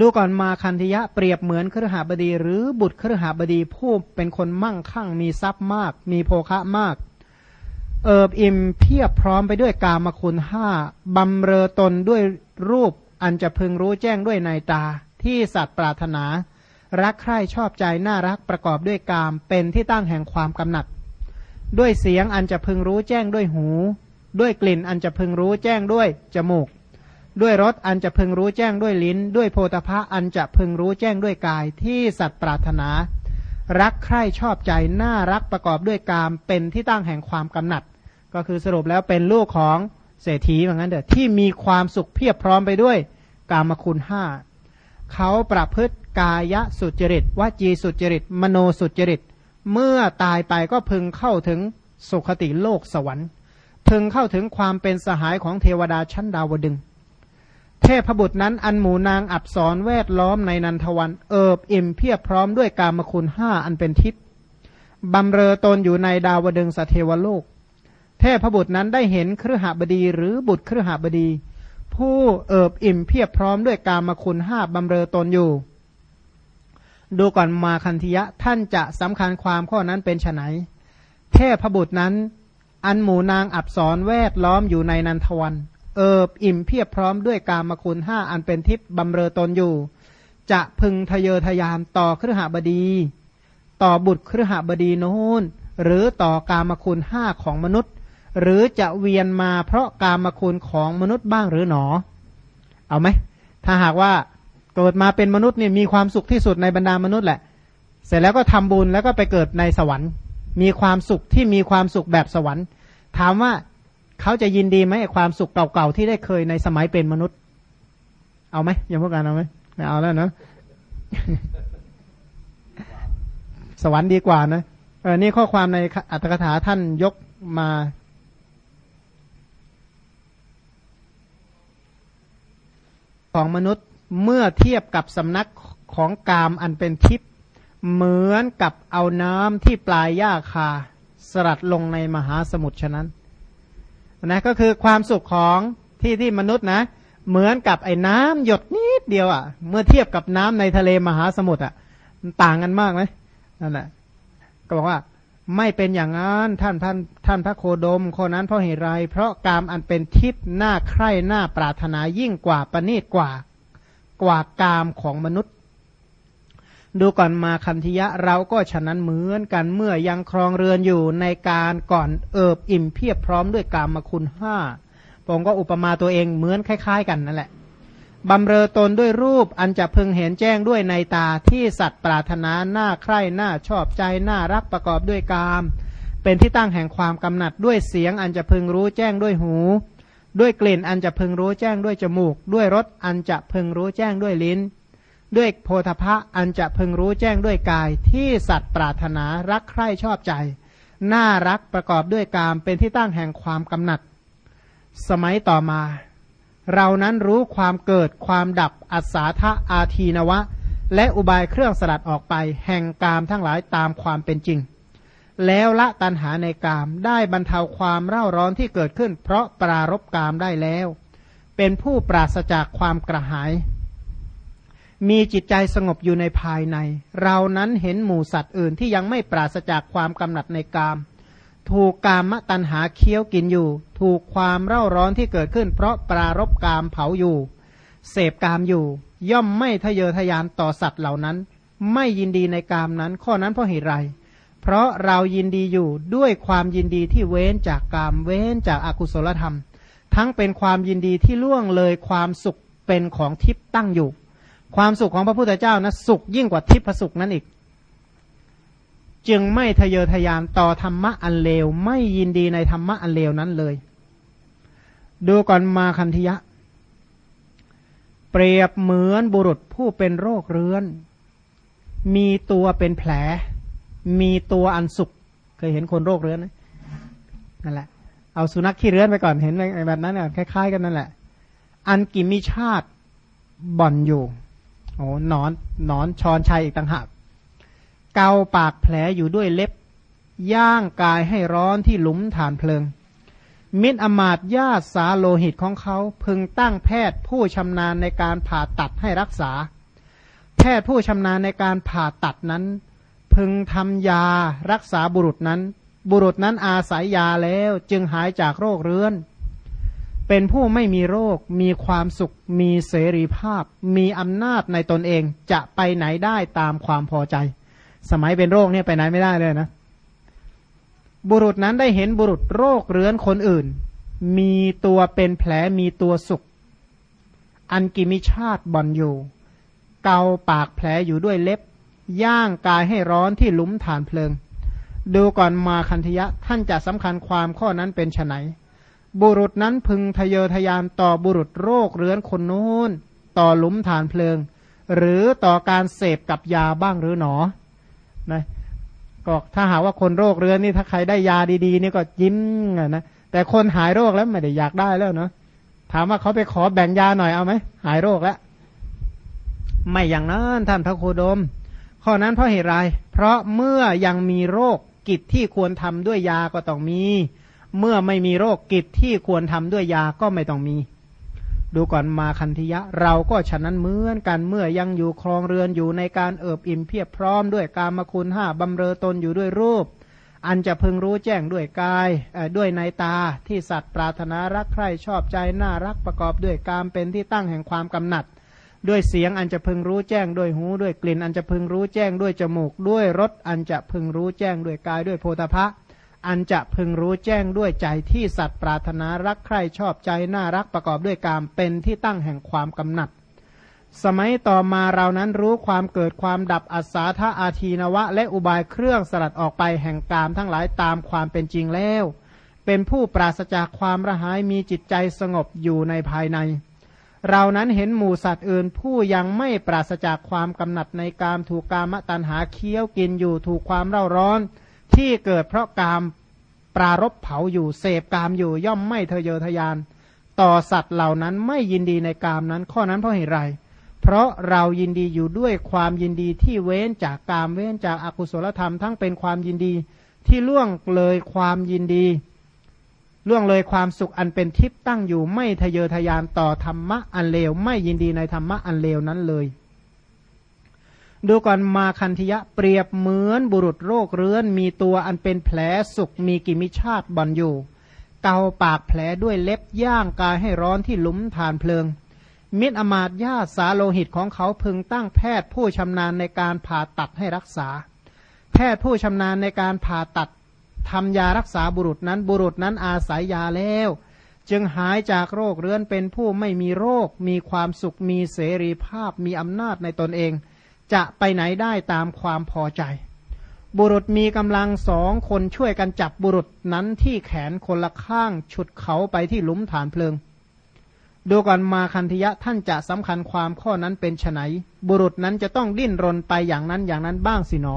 ดูก่อนมาคันธยะเปรียบเหมือนครหบดี หรือบุตรครหบดีผู้เป็นคนมั่งคั่งมีทรัพย์มาก มีโภคะมาก เอิบอิ่มเพียบพร้อมไปด้วยกามคุณห้าบำเรอตนด้วยรูปอันจะพึงรู้แจ้งด้วยในตา ที่สัตว์ปรารถนา รักใคร่ชอบใจน่ารักประกอบด้วยกามเป็นที่ตั้งแห่งความกำหนัด ด้วยเสียงอันจะพึงรู้แจ้งด้วยหู ด้วยกลิ่นอันจะพึงรู้แจ้งด้วยจมูก ด้วยรสอันจะพึงรู้แจ้งด้วยลิ้น ด้วยโพธพะอันจะพึงรู้แจ้งด้วยกายที่สัตว์ปรารถนา รักใคร่ชอบใจน่ารักประกอบด้วยกามเป็นที่ตั้งแห่งความกำหนัด ก็คือสรุปแล้วเป็นลูกของเศรษฐีเหมือนกันเด้อที่มีความสุขเพียบพร้อมไปด้วยกามคุณห้าเขาประพฤติกายสุจริตวจีสุจริต มโนสุจริต เมื่อตายไปก็พึงเข้าถึงสุขติโลกสวรรค์ พึงเข้าถึงความเป็นสหายของเทวดาชั้นดาวดึง เทพบุตรนั้นอันหมูนางอับสรแวดล้อมในนันทวัน เอิบอิ่มเพียบพร้อมด้วยกามคุณห้าอันเป็นทิพย์บำเรอตนอยู่ในดาวดึงสเทวโลก เทพบุตรนั้นได้เห็นเครือหบดีหรือบุตรเครือหบดี ผู้เอิบอิ่มเพียบพร้อมด้วยกามคุณห้าบำเรอตนอยู่ ดูก่อนมาคันธยะท่านจะสำคัญความข้อนั้นเป็นไนเทพบุตรนั้น อันหมูนางอับสรแวดล้อมอยู่ในนันทวัน เอิบอิ่มเพียบพร้อมด้วยกามคุณห้าอันเป็นทิพย์บำเรอตนอยู่ จะพึงทะเยอทยานต่อเครือหบดี ต่อบุตรเครือหบดีโน้น หรือต่อกามคุณห้าของมนุษย์ หรือจะเวียนมาเพราะกามคุณของมนุษย์บ้างหรือหนอ เอาไหม ถ้าหากว่าเกิดมาเป็นมนุษย์เนี่ยมีความสุขที่สุดในบรรดามนุษย์แหละ เสร็จแล้วก็ทำบุญแล้วก็ไปเกิดในสวรรค์ มีความสุขที่มีความสุขแบบสวรรค์ ถามว่า เขาจะยินดีไหมความสุขเก่าๆที่ได้เคยในสมัยเป็นมนุษย์ เอาไหมยังพวกกันเอาไหมไม่เอาแล้วนะสวรรค์ดีกว่านะเออนี่ข้อความในอัตถกถาท่านยกมาของมนุษย์เมื่อเทียบกับสำนักของกามอันเป็นทิพย์เหมือนกับเอาน้ำที่ปลายหญ้าคา สลัดลงในมหาสมุทรฉะนั้น นะก็คือความสุขของที่ที่มนุษย์นะ เหมือนกับไอ้น้ำหยดนิดเดียวอะ่ะ เมื่อเทียบกับน้ำในทะเลมหาสมุทรอะ่ะมันต่างกันมากไหมนั่นแหละก็บอกว่าไม่เป็นอย่างนั้นท่านท่านท่านพระโคดมคนนั้นเพราะเหตุไร เพราะกามอันเป็นทิพย์หน้าใคร่หน้าปรารถนายิ่งกว่าประณีตกว่ากว่ากามของมนุษย์ ดูก่อนมาคันธิยะเราก็ฉะนั้นเหมือนกันเมื่อยังครองเรือนอยู่ในการก่อนเอิบอิ่มเพียบพร้อมด้วยกามคุณห้าผมก็อุปมาตัวเองเหมือนคล้าย ๆ กันนั่นแหละบำเรอตนด้วยรูปอันจะพึงเห็นแจ้งด้วยในตาที่สัตว์ปรารถนาหน้าใคร่หน้าชอบใจหน้ารักประกอบด้วยกาม เป็นที่ตั้งแห่งความกำหนัดด้วยเสียงอันจะพึงรู้แจ้งด้วยหู ด้วยกลิ่นอันจะพึงรู้แจ้งด้วยจมูก ด้วยรสอันจะพึงรู้แจ้งด้วยลิ้น ด้วยโพธพะอันจะพึงรู้แจ้งด้วยกายที่สัตว์ปรารถนารักใคร่ชอบใจ น่ารักประกอบด้วยกามเป็นที่ตั้งแห่งความกำหนัด สมัยต่อมา เรานั้นรู้ความเกิดความดับอัศาทะอาทีนวะ และอุบายเครื่องสลัดออกไป แห่งกามทั้งหลายตามความเป็นจริง แล้วละตันหาในกามได้บรรเทาความเร่าร้อนที่เกิดขึ้น เพราะปรารบกามได้แล้ว เป็นผู้ปราศจากความกระหาย มีจิตใจสงบอยู่ในภายใน เรานั้นเห็นหมู่สัตว์อื่นที่ยังไม่ปราศจากความกำหนัดในกาม ถูกกามตันหาเคี้ยวกินอยู่ ถูกความเร่าร้อนที่เกิดขึ้น เพราะปรารบกามเผาอยู่ เสพกามอยู่ ย่อมไม่ทะเยอทะยานต่อสัตว์เหล่านั้น ไม่ยินดีในกามนั้น ข้อนั้นเพราะเหตุไร เพราะเรายินดีอยู่ด้วยความยินดีที่เว้นจากกามเว้นจากอากุศลธรรม ทั้งเป็นความยินดีที่ล่วงเลยความสุขเป็นของทิพย์ตั้งอยู่ ความสุขของพระพุทธเจ้านะสุขยิ่งกว่าทิพสุขนั้นอีก จึงไม่ทะเยอทะยานต่อธรรมะอันเลว ไม่ยินดีในธรรมะอันเลวนั้นเลย ดูก่อนมาคันธยะ เปรียบเหมือนบุรุษผู้เป็นโรคเรื้อน มีตัวเป็นแผล มีตัวอันสุข เคยเห็นคนโรคเรื้อนไหมนั่นแหละ เอาสุนัขขี้เรื้อนไปก่อนเห็นแบบนั้นเนี่ยคล้ายๆ กันนั่นแหละ อันกิมีชาติบ่อนอยู่ โอ้นอนนอนชอนชัยอีกต่างหากเกาปากแผลอยู่ด้วยเล็บ ย่างกายให้ร้อนที่หลุมฐานเพลิง มิตรอมาตญาสาโลหิตของเขา พึงตั้งแพทย์ผู้ชำนาญในการผ่าตัดให้รักษา แพทย์ผู้ชำนาญในการผ่าตัดนั้น พึงทำยารักษาบุรุษนั้น บุรุษนั้นอาศัยยาแล้วจึงหายจากโรคเรื้อน เป็นผู้ไม่มีโรค มีความสุข มีเสรีภาพ มีอำนาจในตนเองจะไปไหนได้ตามความพอใจ สมัยเป็นโรคเนี่ยไปไหนไม่ได้เลยนะ บุรุษนั้นได้เห็นบุรุษโรคเรื้อนคนอื่น มีตัวเป็นแผลมีตัวสุข อันกิมิชาติบอนอยู่ เกาปากแผลอยู่ด้วยเล็บ ย่างกายให้ร้อนที่ลุมฐานเพลิง ดูก่อนมาคันธยะท่านจะสำคัญความข้อนั้นเป็นไฉน บุรุษนั้นพึงทะเยอทะยานต่อบุรุษโรคเรื้อนคนนู้น ต่อหลุมฐานเพลิง หรือต่อการเสพกับยาบ้างหรือหนอนะก็ถ้าหาว่าคนโรคเรื้อนนี่ถ้าใครได้ยาดีๆนี่ก็ยิ้มนะแต่คนหายโรคแล้วไม่ได้อยากได้แล้วเนาะถามว่าเขาไปขอแบ่งยาหน่อยเอาไหมหายโรคแล้วไม่อย่างนั้นท่านพระโคดม ข้อนั้นเพราะเหตุไรเพราะเมื่อยังมีโรคกิจที่ควรทำด้วยยาก็ต้องมี เมื่อไม่มีโรคกิจที่ควรทำด้วยยาก็ไม่ต้องมี ดูก่อนมาคันธิยะ เราก็ฉะนั้นเหมือนกันเมื่อยังอยู่ครองเรือนอยู่ในการเอิบอิ่มเพียบพร้อมด้วยการมคุณห้าบำเรอตนอยู่ด้วยรูป อันจะพึงรู้แจ้งด้วยกายด้วยในตาที่สัตว์ปรารถนารักใคร่ชอบใจน่ารักประกอบด้วยกามเป็นที่ตั้งแห่งความกำหนัดด้วยเสียงอันจะพึงรู้แจ้งด้วยหูด้วยกลิ่น อันจะพึงรู้แจ้งด้วยจมูก ด้วยรสอันจะพึงรู้แจ้งด้วยกายด้วยโพธพะ อันจะพึงรู้แจ้งด้วยใจที่สัตว์ปรารถนารักใคร่ชอบใจน่ารักประกอบด้วยกามเป็นที่ตั้งแห่งความกำหนัด สมัยต่อมาเรานั้นรู้ความเกิดความดับอัศาธาอาทีนวะ และอุบายเครื่องสลัดออกไปแห่งกามทั้งหลายตามความเป็นจริงแล้ว เป็นผู้ปราศจากความระหายมีจิตใจสงบอยู่ในภายใน เรานั้นเห็นหมูสัตว์อื่นผู้ยังไม่ปราศจากความกำหนัดในกามถูกกามตันหาเคี้ยวกินอยู่ถูกความเร่าร้อน ที่เกิดเพราะกามปรารบเผาอยู่เสพกามอยู่ย่อมไม่เทเยอทยาน ต่อสัตว์เหล่านั้นไม่ยินดีในกามนั้น ข้อนั้นเพราะเหตุไร เพราะเรายินดีอยู่ด้วยความยินดีที่เว้นจากกามเว้นจากอากุศลธรรมทั้งเป็นความยินดีที่ล่วงเลยความยินดี ล่วงเลยความสุขอันเป็นทิพย์ตั้งอยู่ไม่ทะเยอทะยานต่อธรรมะอันเลว ไม่ยินดีในธรรมะอันเลวนั้นเลย ดูก่อนมาคันธยะเปรียบเหมือนบุรุษโรคเรื้อน มีตัวอันเป็นแผลสุกมีกิมิชาติบอนอยู่ เกาปากแผลด้วยเล็บย่างกายให้ร้อนที่หลุมฐานเพลิง มิตรอมาตญาสาโลหิตของเขาพึงตั้งแพทย์ผู้ชำนาญในการผ่าตัดให้รักษา แพทย์ผู้ชำนาญในการผ่าตัดทำยารักษาบุรุษนั้นบุรุษนั้นอาศัยยาแล้ว จึงหายจากโรคเรื้อนเป็นผู้ไม่มีโรค มีความสุขมีเสรีภาพมีอำนาจในตนเอง จะไปไหนได้ตามความพอใจ บุรุษมีกำลังสองคนช่วยกันจับบุรุษนั้นที่แขนคนละข้างฉุดเขาไปที่หลุมฐานเพลิง ดูก่อนมาคันธยะท่านจะสำคัญความข้อนั้นเป็นไฉนบุรุษนั้นจะต้องดิ้นรนไปอย่างนั้นอย่างนั้นบ้างสิหนอ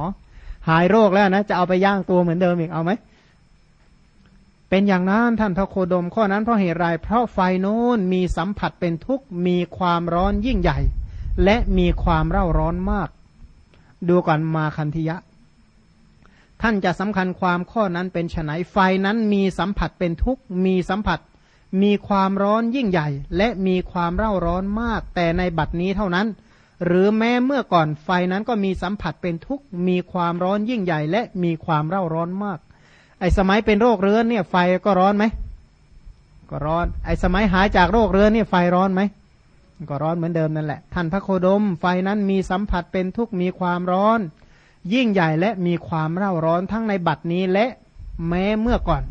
หายโรคแล้วนะจะเอาไปย่างตัวเหมือนเดิมอีกเอาไหมเป็นอย่างนั้นท่านพระโคดมข้อนั้นเพราะเหตุไรเพราะไฟโน้นมีสัมผัสเป็นทุกข์มีความร้อนยิ่งใหญ่ และมีความเร่าร้อนมาก ดูก่อนมาคันธิยะ ท่านจะสำคัญความข้อนั้นเป็นไฉนไฟนั้นมีสัมผัสเป็นทุกข์มีสัมผัส มีความร้อนยิ่งใหญ่ และมีความเร่าร้อนมาก แต่ในบัดนี้เท่านั้น หรือแม้เมื่อก่อนไฟนั้นก็มีสัมผัสเป็นทุกข์มีความร้อนยิ่งใหญ่ และมีความเร่าร้อนมาก ไอ้สมัยเป็นโรคเรื้อนเนี่ยไฟก็ร้อนไหมก็ร้อน ไอ้สมัยหายจากโรคเรื้อนเนี่ยไฟร้อนไหม ก็ร้อนเหมือนเดิมนั่นแหละ ท่านพระโคดม ไฟนั้นมีสัมผัสเป็นทุกข์มีความร้อน ยิ่งใหญ่และมีความเร่าร้อนทั้งในบัดนี้และแม้เมื่อก่อน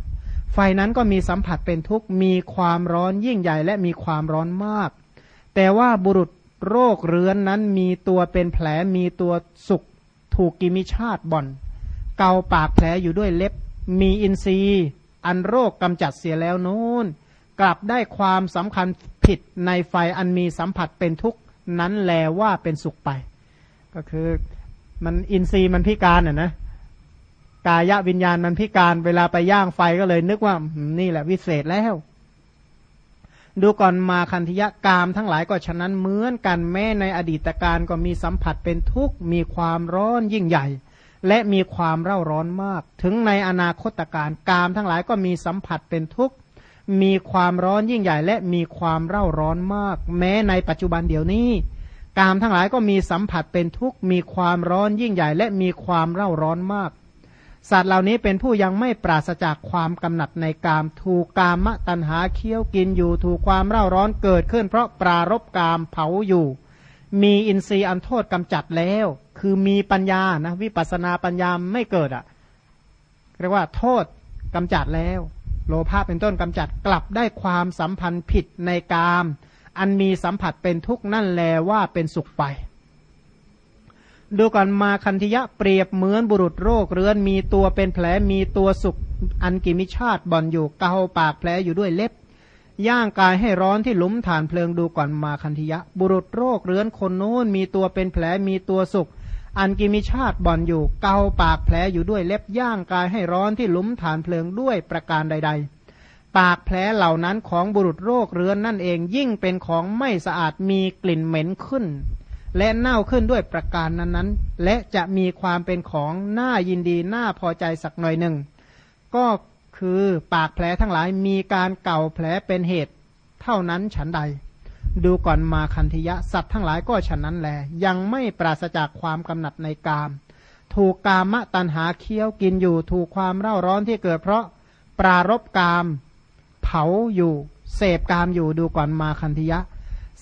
ไฟนั้นก็มีสัมผัสเป็นทุกข์มีความร้อนยิ่งใหญ่และมีความร้อนมาก แต่ว่าบุรุษโรคเรื้อนนั้นมีตัวเป็นแผลมีตัวสุกถูกกิมิชาติบ่อน เกาปากแผลอยู่ด้วยเล็บ มีอินทรีย์ อันโรคกำจัดเสียแล้วนู้นกลับได้ความสำคัญ ผิดในไฟอันมีสัมผัสเป็นทุกข์นั้นแลว่าเป็นสุขไป ก็คือมันอินทรีย์มันพิการอะนะกายวิญญาณมันพิการเวลาไปย่างไฟก็เลยนึกว่านี่แหละวิเศษแล้ว ดูก่อนมาคันธยะกามทั้งหลายก็ฉะนั้นเหมือนกันแม้ในอดีตการก็มีสัมผัสเป็นทุกข์มีความร้อนยิ่งใหญ่ และมีความเร่าร้อนมาก ถึงในอนาคตการกามทั้งหลายก็มีสัมผัสเป็นทุกข์ มีความร้อนยิ่งใหญ่และมีความเร่าร้อนมาก แม้ในปัจจุบันเดี๋ยวนี้กามทั้งหลายก็มีสัมผัสเป็นทุกข์มีความร้อนยิ่งใหญ่ และมีความเร่าร้อนมาก สัตว์เหล่านี้เป็นผู้ยังไม่ปราศจากความกำหนัดในกาม ถูกกามะตัณหาเคี้ยวกินอยู่ ถูกความเร่าร้อนเกิดขึ้น เพราะปรารบกามเผาอยู่ มีอินทรีย์อันโทษกำจัดแล้ว คือมีปัญญานะวิปัสนาปัญญาไม่เกิดอะ่ะเรียกว่าโทษกำจัดแล้ว โลภะเป็นต้นกำจัดกลับได้ความสัมพันธ์ผิดในกาม อันมีสัมผัสเป็นทุกข์นั่นแลว่าเป็นสุขไป ดูก่อนมาคันธยะเปรียบเหมือนบุรุษโรคเรื้อนมีตัวเป็นแผลมีตัวสุขอันกิมิชาติบ่อนอยู่เกาปากแผลอยู่ด้วยเล็บ ย่างกายให้ร้อนที่หลุมฐานเพลิงดูก่อนมาคันธยะ บุรุษโรคเรื้อนคนโน้นมีตัวเป็นแผลมีตัวสุข อันกิมิชาติบ่อนอยู่ เกาปากแผลอยู่ด้วยเล็บย่างกายให้ร้อนที่หลุมฐานเพลิงด้วยประการใด ๆ ปากแผลเหล่านั้นของบุรุษโรคเรื้อนนั่นเองยิ่งเป็นของไม่สะอาดมีกลิ่นเหม็นขึ้น และเน่าขึ้นด้วยประการนั้นๆ และจะมีความเป็นของน่ายินดีน่าพอใจสักหน่อยหนึ่ง ก็คือปากแผลทั้งหลายมีการเก่าแผลเป็นเหตุ เท่านั้นฉันใด ดูก่อนมาคันธิยะ สัตว์ทั้งหลายก็ฉันนั้นแล ยังไม่ปราศจากความกำหนัดในกาม ถูกกามะตันหาเคี้ยวกินอยู่ ถูกความเร่าร้อนที่เกิดเพราะปรารบกาม เผาอยู่ เสพกามอยู่ดูก่อนมาคันธยะ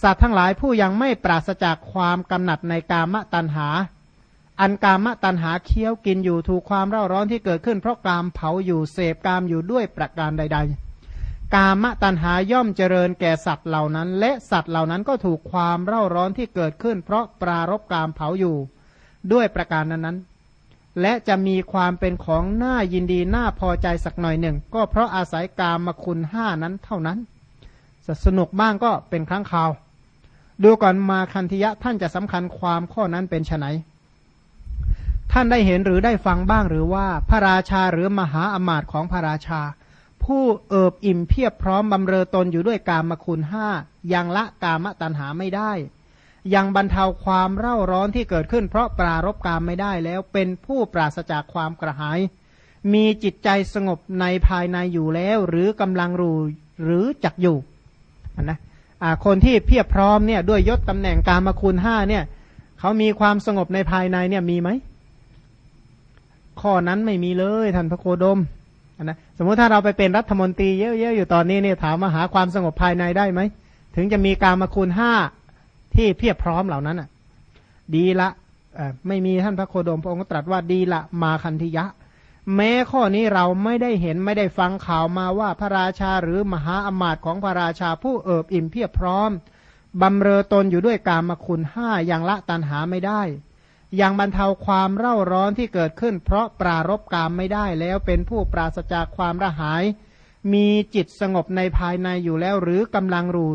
สัตว์ทั้งหลายผู้ยังไม่ปราศจากความกำหนัดในกามะตัณหา อันกามะตัณหาเคี้ยวกินอยู่ ถูกความเร่าร้อนที่เกิดขึ้น เพราะกามเผาอยู่เสพกามอยู่ด้วยประการใด ๆ กามตัณหาย่อมเจริญแก่สัตว์เหล่านั้น และสัตว์เหล่านั้นก็ถูกความเร่าร้อนที่เกิดขึ้น เพราะปรารบกามเผาอยู่ ด้วยประการนั้นและจะมีความเป็นของน่ายินดีน่าพอใจสักหน่อยหนึ่ง ก็เพราะอาศัยกามมาคุณห้านั้นเท่านั้นสนุกบ้างก็เป็นครั้งคราว ดูก่อนมาคันธิยะท่านจะสำคัญความข้อนั้นเป็นไนท่านได้เห็นหรือได้ฟังบ้างหรือว่าพระราชาหรือมหาอมาตย์ของพระราชา ผู้เอิบอิ่มเพียบพร้อมบำเรอตนอยู่ด้วยกามคุณห้ายังละกามตัณหาไม่ได้ ยังบรรเทาความเร่าร้อนที่เกิดขึ้น เพราะปรารบกามไม่ได้แล้วเป็นผู้ปราศจากความกระหาย มีจิตใจสงบในภายในอยู่แล้ว หรือกำลังรู้หรือจักอยู่นะคนที่เพียบพร้อมเนี่ยด้วยยศตำแหน่งการมคุณห้าเนี่ยเขามีความสงบในภายในเนี่ยมีไหมข้อนั้นไม่มีเลยท่านพระโคดม นะสมมติถ้าเราไปเป็นรัฐมนตรีเยอะๆอยู่ตอนนี้เนี่ยถามมาหาความสงบภายในได้ไหม ถึงจะมีการมาคุณห้าที่เพียบพร้อมเหล่านั้นอะ ดีละไม่มีท่านพระโคดมพระองค์ตรัสว่าดีละมาคันธิยะ แม้ข้อนี้เราไม่ได้เห็นไม่ได้ฟังข่าวมาว่าพระราชาหรือมหาอมาตย์ของพระราชาผู้เอิบอิ่มเพียบพร้อมบำเรอตนอยู่ด้วยการมาคุณห้ายังละตันหาไม่ได้ ยังบรรเทาความเร่าร้อนที่เกิดขึ้น เพราะปรารบกามไม่ได้แล้วเป็นผู้ปราศจากความระหาย มีจิตสงบในภายในอยู่แล้ว หรือกำลังรู้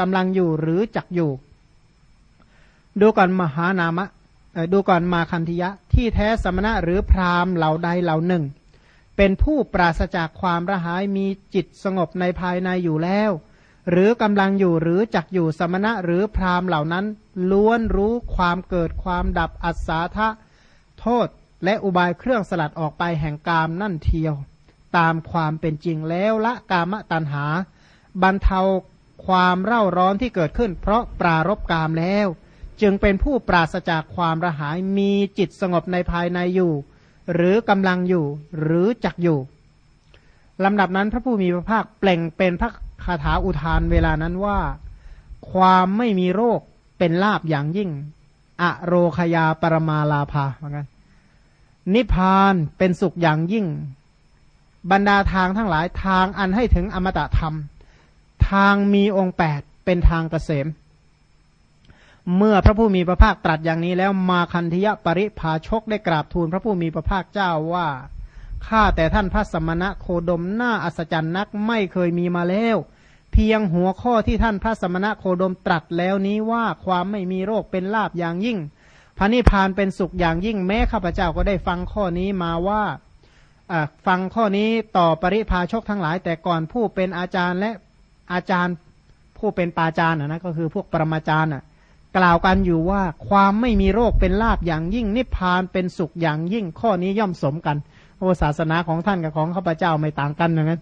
กำลังอยู่หรือจักอยู่ ดูก่อนมหานามะดูก่อนมาคันธิยะ ที่แท้สมณะหรือพราหมณ์เหล่าใดเหล่าหนึ่ง เป็นผู้ปราศจากความระหายมีจิตสงบในภายในอยู่แล้ว หรือกำลังอยู่หรือจักอยู่สมณะหรือพราหมณ์เหล่านั้น ล้วนรู้ความเกิดความดับอัศาทะโทษ และอุบายเครื่องสลัดออกไปแห่งกามนั่นเทียว ตามความเป็นจริงแล้วละกามตัณหา บรรเทาความเร่าร้อนที่เกิดขึ้น เพราะปรารบกามแล้ว จึงเป็นผู้ปราศจากความระหายมีจิตสงบในภายในอยู่ หรือกำลังอยู่หรือจักอยู่ลำดับนั้นพระผู้มีพระภาคเปล่งเป็นพระ คาถาอุทานเวลานั้นว่า ความไม่มีโรคเป็นลาบอย่างยิ่ง อโรคยาปรมาลาภาเหมือนกันนิพพานเป็นสุขอย่างยิ่ง บรรดาทางทั้งหลายทางอันให้ถึงอมตะธรรม ทางมีองค์แปดเป็นทางเกษม เมื่อพระผู้มีพระภาคตรัสอย่างนี้แล้วมาคันธยปริภาชกได้กราบทูลพระผู้มีพระภาคเจ้าว่าข้าแต่ท่านพระสมณะโคดมหน้าอัศจรรย์นักไม่เคยมีมาแล้ว เพียงหัวข้อที่ท่านพระสมณะโคดมตรัสแล้วนี้ว่าความไม่มีโรคเป็นลาบอย่างยิ่ง พระนิพพานเป็นสุขอย่างยิ่งแม้ข้าพเจ้าก็ได้ฟังข้อนี้มาว่าฟังข้อนี้ต่อปริพาชกทั้งหลาย แต่ก่อนผู้เป็นอาจารย์และอาจารย์ผู้เป็นปาจารย์นะก็คือพวกปรมาจารย์กล่าวกันอยู่ว่าความไม่มีโรคเป็นลาบอย่างยิ่ง นิพพานเป็นสุขอย่างยิ่ง ข้อนี้ย่อมสมกันโอศาสนาของท่านกับของข้าพเจ้าไม่ต่างกันอย่างนั้น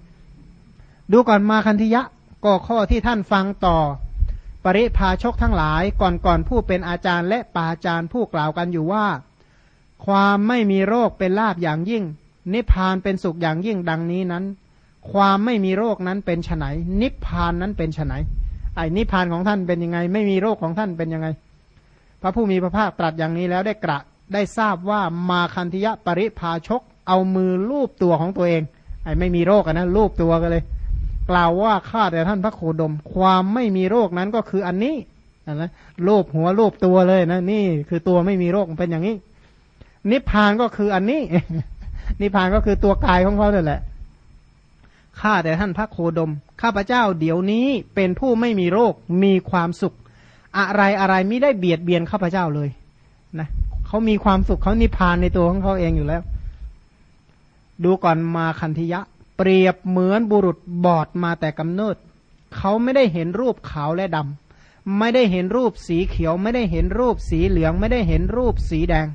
ดูก่อนมาคันธิยะ ก็ข้อที่ท่านฟังต่อ ปริพาชกทั้งหลายก่อนก่อนผู้เป็นอาจารย์และปาอาจารย์ผู้กล่าวกันอยู่ว่า ความไม่มีโรคเป็นลาบอย่างยิ่ง นิพพานเป็นสุขอย่างยิ่งดังนี้นั้น ความไม่มีโรคนั้นเป็นไฉนนิพพานนั้นเป็นไฉนไอ้นิพพานของท่านเป็นยังไง ไม่มีโรคของท่านเป็นยังไง พระผู้มีพระภาคตรัสอย่างนี้แล้วได้กระได้ทราบว่ามาคันธยะปริพาชกเอามือลูบตัวของตัวเอง ไอ้ไม่มีโรคนะลูบตัวกันเลย กล่าวว่าข้าแต่ท่านพระโคดม ความไม่มีโรคนั้นก็คืออันนี้นะลูบหัวลูบตัวเลยนะนี่คือตัวไม่มีโรคเป็นอย่างนี้ นิพพานก็คืออันนี้ นิพพานก็คือตัวกายของเขาเนี่ยแหละข้าแต่ท่านพระโคดม ข้าพเจ้าเดี๋ยวนี้เป็นผู้ไม่มีโรคมีความสุข อะไรอะไรไม่ได้เบียดเบียนข้าพเจ้าเลยนะเขามีความสุขเขานิพพานในตัวของเขาเองอยู่แล้ว ดูก่อนมาคันธิยะ เปรียบเหมือนบุรุษบอดมาแต่กำเนิด เขาไม่ได้เห็นรูปขาวและดำไม่ได้เห็นรูปสีเขียว ไม่ได้เห็นรูปสีเหลือง ไม่ได้เห็นรูปสีแดง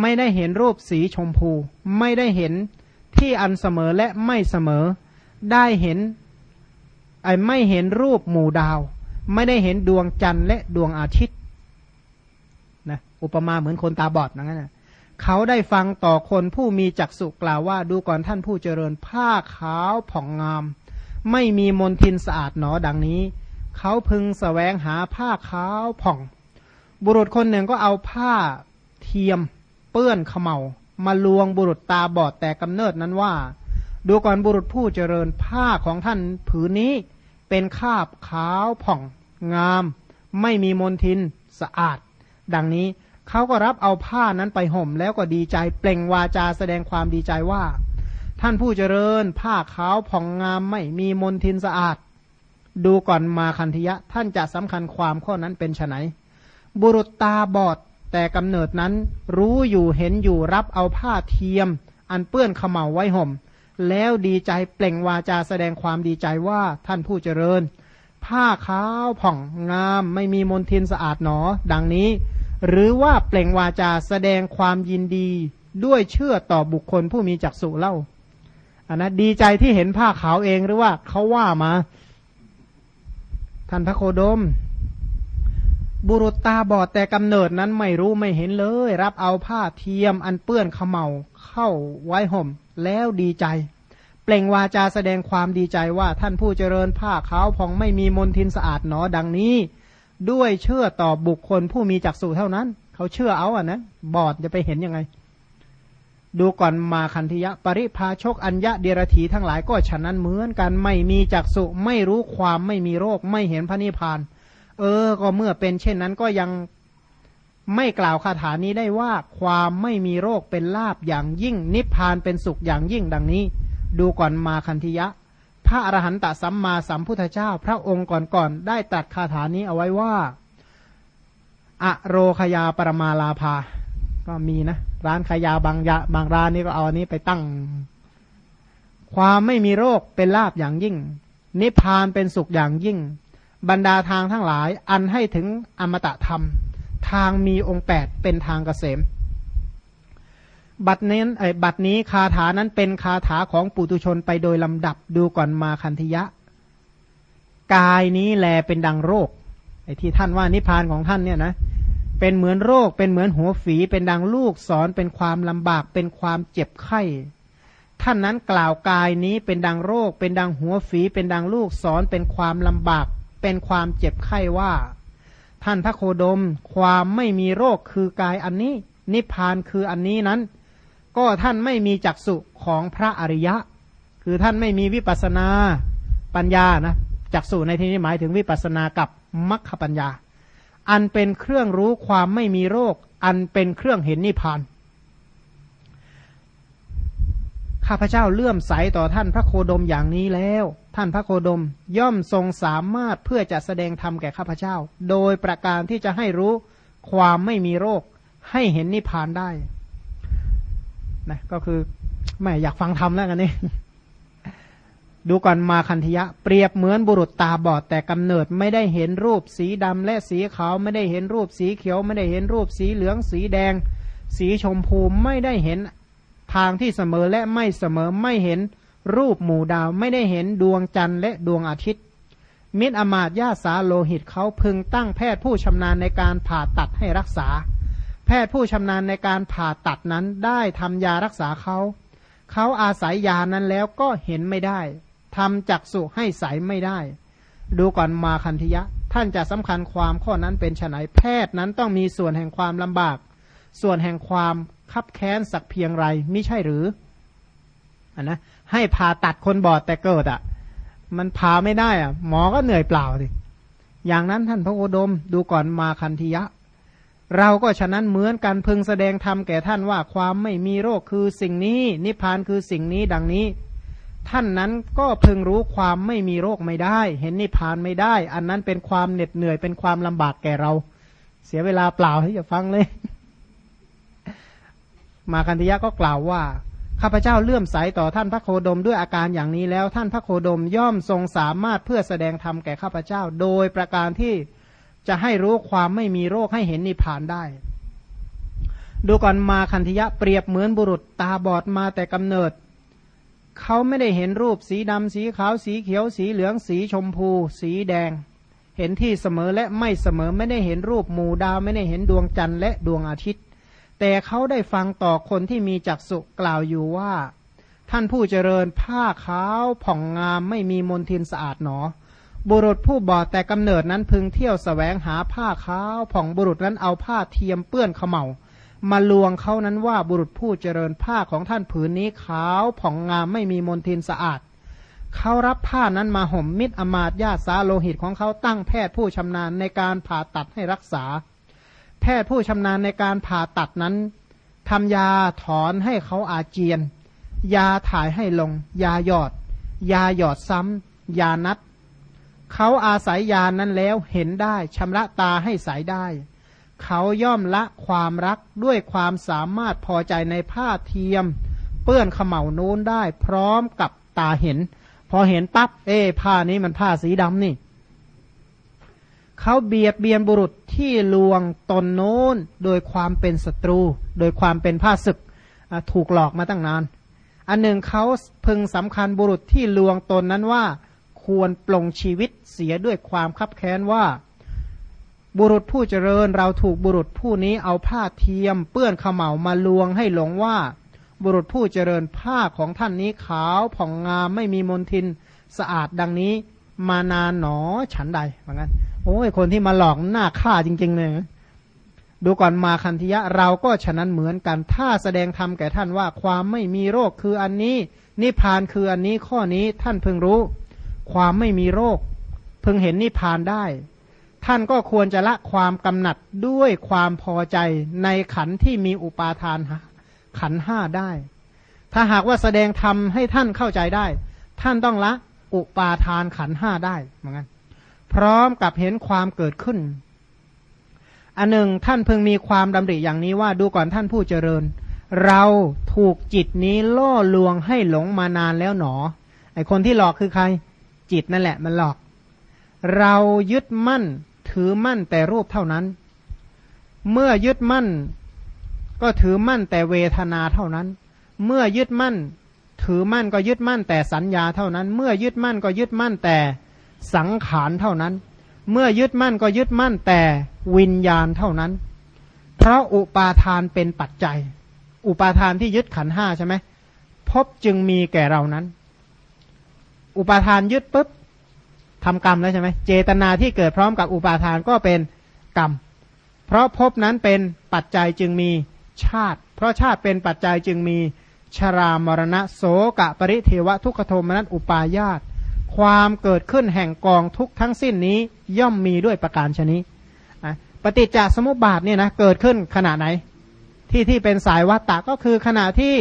ไม่ได้เห็นรูปสีชมพู ไม่ได้เห็นที่อันเสมอและไม่เสมอ ได้เห็นไอ้ไม่เห็นรูปหมู่ดาว ไม่ได้เห็นดวงจันทร์และดวงอาทิตย์นะอุปมาเหมือนคนตาบอดนั่นนะ เขาได้ฟังต่อคนผู้มีจักษุกล่าวว่าดูก่อนท่านผู้เจริญผ้าขาวผ่องงาม ไม่มีมลทินสะอาดหนอดังนี้ เขาพึงสแสวงหาผ้าขาวผ่อง บุรุษคนหนึ่งก็เอาผ้าเทียม เปื้อนขมเมามาลวงบุรุษตาบอดแต่กำเนิดนั้นว่า ดูก่อนบุรุษผู้เจริญผ้าของท่านผืนนี้เป็นคาบขาวผ่อง งาม ไม่มีมลทินสะอาด ดังนี้ เขาก็รับเอาผ้านั้นไปห่มแล้วก็ดีใจ เปล่งวาจาแสดงความดีใจว่า ท่านผู้เจริญ ผ้าขาวผ่องงามไม่มีมลทินสะอาด ดูก่อนมาคันธยะ ท่านจะสำคัญความข้อนั้นเป็นไนบุรุษตาบอดแต่กำเนิดนั้นรู้อยู่เห็นอยู่รับเอาผ้าเทียม อันเปื้อนขมเหลาไว้ห่ม แล้วดีใจเปล่งวาจาแสดงความดีใจว่าท่านผู้เจริญ ผ้าขาวผ่องงามไม่มีมลทินสะอาดหนอ ดังนี้ หรือว่าเปล่งวาจาแสดงความยินดีด้วยเชื่อต่อบุคคลผู้มีจักษุเล่าอันนะดีใจที่เห็นผ้าขาวเองหรือว่าเขาว่ามา ท่านพระโคดม บุรุษตาบอดแต่กำเนิดนั้นไม่รู้ไม่เห็นเลย รับเอาผ้าเทียมอันเปื้อนขมเมาเข้าไว้ห่ม แล้วดีใจ เปล่งวาจาแสดงความดีใจว่าท่านผู้เจริญผ้าขาวพองไม่มีมลทินสะอาดหนอดังนี้ ด้วยเชื่อต่อบุคคลผู้มีจักษุเท่านั้น เขาเชื่อเอาอะนะบอดจะไปเห็นยังไง ดูก่อนมาคันธยะ ปริพาชกอัญญะเดรถีทั้งหลายก็ฉะนั้นเหมือนกันไม่มีจักษุไม่รู้ความไม่มีโรค ไม่เห็นพระนิพพาน เออ ก็เมื่อเป็นเช่นนั้นก็ยังไม่กล่าวคาถานี้ได้ว่าความไม่มีโรคเป็นลาบอย่างยิ่ง นิพพานเป็นสุขอย่างยิ่งดังนี้ ดูก่อนมาคันธิยะ พระอรหันตสัมมาสัมพุทธเจ้า พระองค์ก่อนๆได้ตัดคาถานี้เอาไว้ว่า อโรคยาปรมาลาภา ก็มีนะ ร้านขายาบางยาบางร้านนี่ก็เอาอันนี้ไปตั้ง ความไม่มีโรคเป็นลาบอย่างยิ่ง นิพพานเป็นสุขอย่างยิ่ง บรรดาทางทั้งหลาย อันให้ถึงอมตะธรรม ทางมีองค์แปดเป็นทางเกษม บัดนี้ไอ้บัดนี้คาถานั้นเป็นคาถาของปุตุชนไปโดยลำดับดูก่อนมาคันธยะ กายนี้แลเป็นดังโรคไอ้ที่ท่านว่านิพานของท่านเนี่ยนะเป็นเหมือนโรค เป็นเหมือนหัวฝี เป็นดังลูกสอนเป็นความลำบาก เป็นความเจ็บไข้ ท่านนั้นกล่าวกายนี้เป็นดังโรค เป็นดังหัวฝี เป็นดังลูกสอนเป็นความลำบาก เป็นความเจ็บไข้ว่า ท่านพระโคดม ความไม่มีโรคคือกายอันนี้ นิพพานคืออันนี้นั้น ก็ท่านไม่มีจักสุของพระอริยะ คือท่านไม่มีวิปัสนาปัญญานะจักสุในที่นี้หมายถึงวิปัสนากับมัคคปัญญา อันเป็นเครื่องรู้ความไม่มีโรค อันเป็นเครื่องเห็นนิพพานข้าพเจ้าเลื่อมใสต่อท่านพระโคดมอย่างนี้แล้ว ท่านพระโคดมย่อมทรงสามารถเพื่อจะแสดงธรรมแก่ข้าพเจ้า โดยประการที่จะให้รู้ความไม่มีโรค ให้เห็นนิพพานได้ นะก็คือไม่อยากฟังธรรมแล้วกันนี่ดูก่อนมาคันธยะ เปรียบเหมือนบุรุษตาบอดแต่กำเนิดไม่ได้เห็นรูปสีดำและสีขาวไม่ได้เห็นรูปสีเขียว ไม่ได้เห็นรูปสีเหลืองสีแดง สีชมพูไม่ได้เห็นทางที่เสมอและไม่เสมอไม่เห็นรูปหมู่ดาวไม่ได้เห็นดวงจันทร์และดวงอาทิตย์ มิตรอมาตย่าสาโลหิตเขาพึงตั้งแพทย์ผู้ชำนาญในการผ่าตัดให้รักษา แพทย์ผู้ชำนาญในการผ่าตัดนั้นได้ทำยารักษาเขาเขาอาศัยยานั้นแล้วก็เห็นไม่ได้ทำจักสุให้ใสไม่ได้ ดูก่อนมาคันธยะ ท่านจะสำคัญความข้อนั้นเป็นไนแพทย์นั้นต้องมีส่วนแห่งความลำบาก ส่วนแห่งความคับแค้นสักเพียงไรไม่ใช่หรืออันนะให้ผ่าตัดคนบอดแต่เกิดอะ่ะ มันผ่าไม่ได้อะ่ะ หมอก็เหนื่อยเปล่าสิอย่างนั้นท่านพระโอดม ดูก่อนมาคันธยะ เราก็ฉะนั้นเหมือนกันพึงแสดงธรรมแก่ท่านว่าความไม่มีโรคคือสิ่งนี้ นิพพานคือสิ่งนี้ดังนี้ ท่านนั้นก็พึงรู้ความไม่มีโรคไม่ได้ เห็นนิพพานไม่ได้ อันนั้นเป็นความเหน็ดเหนื่อยเป็นความลำบากแก่เรา เสียเวลาเปล่าที่จะฟังเลย มาคันธยะก็กล่าวว่าข้าพเจ้าเลื่อมใสต่อท่านพระโคดมด้วยอาการอย่างนี้แล้ว ท่านพระโคดมย่อมทรงสามารถเพื่อแสดงธรรมแก่ข้าพเจ้า โดยประการที่ จะให้รู้ความไม่มีโรคให้เห็นนิพพานได้ ดูก่อนมาคันธยะเปรียบเหมือนบุรุษตาบอดมาแต่กำเนิด เขาไม่ได้เห็นรูปสีดำสีขาวสีเขียวสีเหลืองสีชมพู สีแดง เห็นที่เสมอและไม่เสมอไม่ได้เห็นรูปหมู่ดาวไม่ได้เห็นดวงจันทร์และดวงอาทิตย์ แต่เขาได้ฟังต่อคนที่มีจักษุกล่าวอยู่ว่า ท่านผู้เจริญผ้าขาวผ่องงามไม่มีมลทินสะอาดหนอ บุรุษผู้บอดแต่กำเนิดนั้นพึงเที่ยวสแสวงหาผ้าขาวผ่องบุรุษนั้นเอาผ้าเทียมเปื้อนขมเมามาลวงเขานั้นว่าบุรุษผู้เจริญผ้าของท่านผืนนี้ขาวผ่องงามไม่มีมลทินสะอาด เขารับผ้านั้นมาห่มมิตรอมาตญาสาโลหิตของเขาตั้งแพทย์ผู้ชำนาญในการผ่าตัดให้รักษา แพทย์ผู้ชำนาญในการผ่าตัดนั้นทำยาถอนให้เขาอาเจียน ยาถ่ายให้ลง ยาหยอด ยาหยอดซ้ำยานัด เขาอาศัยยานั้นแล้วเห็นได้ชำระตาให้ใสได้ เขาย่อมละความรักด้วยความสามารถพอใจในผ้าเทียม เปื้อนขมเหลานู้นได้พร้อมกับตาเห็น พอเห็นปั๊บเอ้ผ้านี้มันผ้าสีดำนี่ เขาเบียดเบียนบุรุษที่ลวงตนโน้นโดยความเป็นศัตรู โดยความเป็นผ้าศึกถูกหลอกมาตั้งนาน อันหนึ่งเขาพึงสำคัญบุรุษที่ลวงตนนั้นว่า ควรปลงชีวิตเสียด้วยความคับแค้นว่า บุรุษผู้เจริญเราถูกบุรุษผู้นี้เอาผ้าเทียม เปื้อนขมเหลามาลวงให้หลงว่า บุรุษผู้เจริญผ้าของท่านนี้ขาวผ่องงามไม่มีมลทินสะอาดดังนี้มานานหนอฉันใดเหมือนกันโอ้ยคนที่มาหลอกหน้าฆ่าจริง ๆ เลยดูก่อนมาคันธยะเราก็ฉะนั้นเหมือนกันถ้าแสดงธรรมแก่ท่านว่าความไม่มีโรคคืออันนี้ นิพานคืออันนี้ข้อนี้ท่านเพิ่งรู้ ความไม่มีโรค เพิ่งเห็นนิพานได้ ท่านก็ควรจะละความกำหนัดด้วยความพอใจในขันที่มีอุปาทานขันห้าได้ ถ้าหากว่าแสดงธรรมให้ท่านเข้าใจได้ ท่านต้องละอุปาทานขันห้าได้เหมือนกันพร้อมกับเห็นความเกิดขึ้น อันหนึ่งท่านเพิ่งมีความดำริอย่างนี้ว่าดูก่อนท่านผู้เจริญ เราถูกจิตนี้ล่อลวงให้หลงมานานแล้วหนอ ไอคนที่หลอกคือใคร จิตนั่นแหละมันหลอก เรายึดมั่นถือมั่นแต่รูปเท่านั้น เมื่อยึดมั่น ก็ถือมั่นแต่เวทนาเท่านั้น เมื่อยึดมั่น ถือมั่นก็ยึดมั่นแต่สัญญาเท่านั้น เมื่อยึดมั่นก็ยึดมั่นแต่สังขารเท่านั้น เมื่อยึดมั่นก็ยึดมั่นแต่วิญญาณเท่านั้น เพราะอุปาทานเป็นปัจจัย อุปาทานที่ยึดขันห้าใช่ไหมพบจึงมีแก่เรานั้น อุปาทานยึดปุ๊บทำกรรมแล้วใช่ไหมเจตนาที่เกิดพร้อมกับอุปาทานก็เป็นกรรม เพราะภพนั้นเป็นปัจจัยจึงมีชาติ เพราะชาติเป็นปัจจัยจึงมีชรามรณะโสกะปริเทวะทุกขโทมนัสอุปาญาตความเกิดขึ้นแห่งกองทุกทั้งสิ้นนี้ย่อมมีด้วยประการชนิดปฏิจจสมุปบาทเนี่ยนะเกิดขึ้นขณะไหน ที่ที่เป็นสายวัตตะก็คือขณะที่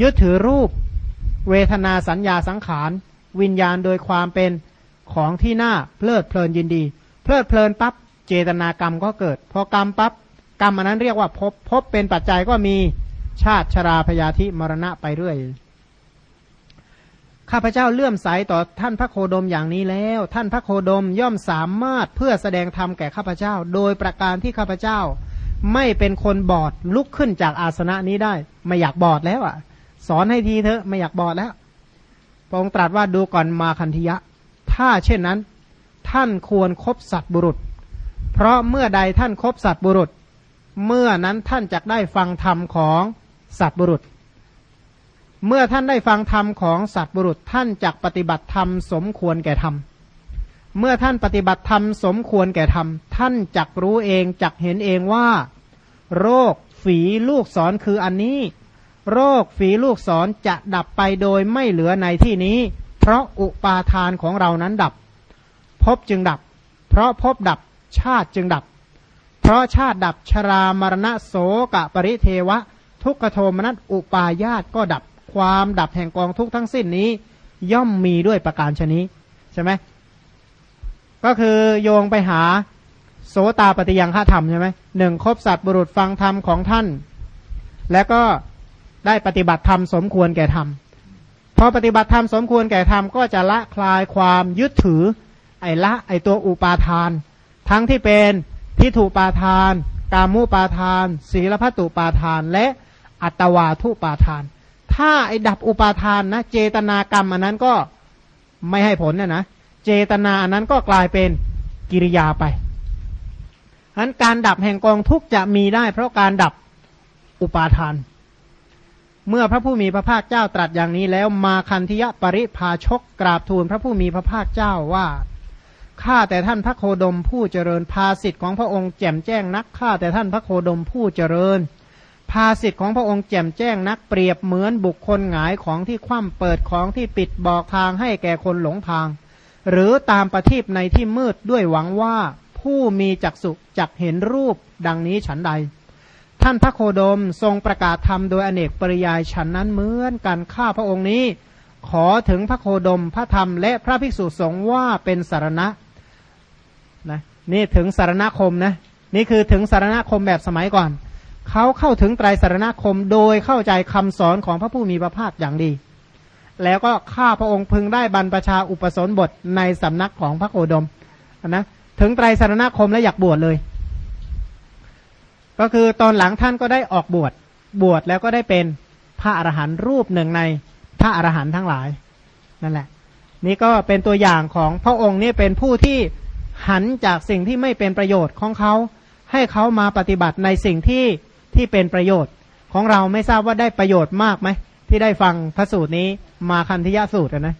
ยึดถือรูป เวทนาสัญญาสังขาร วิญญาณโดยความเป็นของที่น่าเพลิดเพลินยินดี เพลิดเพลินปั๊บเจตนากรรมก็เกิด พอกรรมปั๊บกรรมอันนั้นเรียกว่าพบพบเป็นปัจจัยก็มีชาติชราพยาธิมรณะไปเรื่อย ข้าพเจ้าเลื่อมใสต่อท่านพระโคดมอย่างนี้แล้ว ท่านพระโคดมย่อมสามารถเพื่อแสดงธรรมแก่ข้าพเจ้า โดยประการที่ข้าพเจ้า ไม่เป็นคนบอดลุกขึ้นจากอาสนะนี้ได้ ไม่อยากบอดแล้วอะ สอนให้ทีเถอะไม่อยากบอดแล้ว ระองค์ตรัสว่าดูก่อนมาคันธิยะ ถ้าเช่นนั้น ท่านควรครบสัตบุรุษ เพราะเมื่อใดท่านครบสัตบุรุษ เมื่อนั้นท่านจะได้ฟังธรรมของสัตบุรุษ เมื่อท่านได้ฟังธรรมของสัตบุรุษ ท่านจักปฏิบัติธรรมสมควรแก่ธรรมเมื่อท่านปฏิบัติธรรมสมควรแก่ธรรม ท่านจักรู้เองจักเห็นเองว่า โรคฝีลูกศรคืออันนี้ โรคฝีลูกศรจะดับไปโดยไม่เหลือในที่นี้ เพราะอุปาทานของเรานั้นดับพบจึงดับ เพราะพบดับชาติจึงดับ เพราะชาติดับชรามรณะโสกะปริเทวะ ทุกขโทมนัสอุปาญาตก็ดับความดับแห่งกองทุกทั้งสิ้นนี้ ย่อมมีด้วยประการชนี้ใช่ไหมก็คือโยงไปหาโสตาปฏิยังฆาธรรมใช่ไหมหนึ่งครบสัตว์บุรุษฟังธรรมของท่าน แล้วก็ ได้ปฏิบัติธรรมสมควรแก่ธรรมพอปฏิบัติธรรมสมควรแก่ธรรมก็จะละคลายความยึดถือ ไอ้ละไอ้ตัวอุปาทาน ทั้งที่เป็นทิฏฐุปาทาน กามุปาทาน ศีลพัตุปาทาน และอัตวาทุปาทาน ถ้าไอ้ดับอุปาทานนะ เจตนากรรมอันนั้นก็ไม่ให้ผลนะนะ เจตนาอันนั้นก็กลายเป็นกิริยาไปฉะนั้นการดับแห่งกองทุกจะมีได้ เพราะการดับอุปาทาน เมื่อพระผู้มีพระภาคเจ้าตรัสอย่างนี้แล้วมาคันธิยะปริภาชกกราบทูลพระผู้มีพระภาคเจ้าว่าข้าแต่ท่านพระโคดมผู้เจริญภาสิทธิ์ของพระองค์แจ่มแจ้งนักข้าแต่ท่านพระโคดมผู้เจริญ ภาสิทธิ์ของพระองค์แจ่มแจ้งนักเปรียบเหมือนบุคคลหงายของที่คว่ำเปิดของที่ปิดบอกทางให้แก่คนหลงทาง หรือตามประทีปในที่มืดด้วยหวังว่าผู้มีจักสุจักเห็นรูปดังนี้ฉันใด ท่านพระโคดมทรงประกาศธรรมโดยอเนกปริยายฉันนั้นเหมือนกันข้าพระองค์นี้ ขอถึงพระโคดมพระธรรมและพระภิกษุสงฆ์ว่าเป็นสารณะนะนี่ถึงสารณคมนะนี่คือถึงสารณคมแบบสมัยก่อน เขาเข้าถึงไตรสารณคมโดยเข้าใจคำสอนของพระผู้มีพระภาคอย่างดี แล้วก็ข้าพระองค์พึงได้บรรพชาอุปสมบทในสำนักของพระโคดมนะถึงไตรสารณคมและอยากบวชเลย ก็คือตอนหลังท่านก็ได้ออกบวชบวชแล้วก็ได้เป็นพระอรหันต์รูปหนึ่งในพระอรหันต์ทั้งหลายนั่นแหละ นี่ก็เป็นตัวอย่างของพระองค์นี่เป็นผู้ที่หันจากสิ่งที่ไม่เป็นประโยชน์ของเขา ให้เขามาปฏิบัติในสิ่งที่ที่เป็นประโยชน์ ของเราไม่ทราบว่าได้ประโยชน์มากไหมที่ได้ฟังพระสูตรนี้มาคันธยสูตรนะ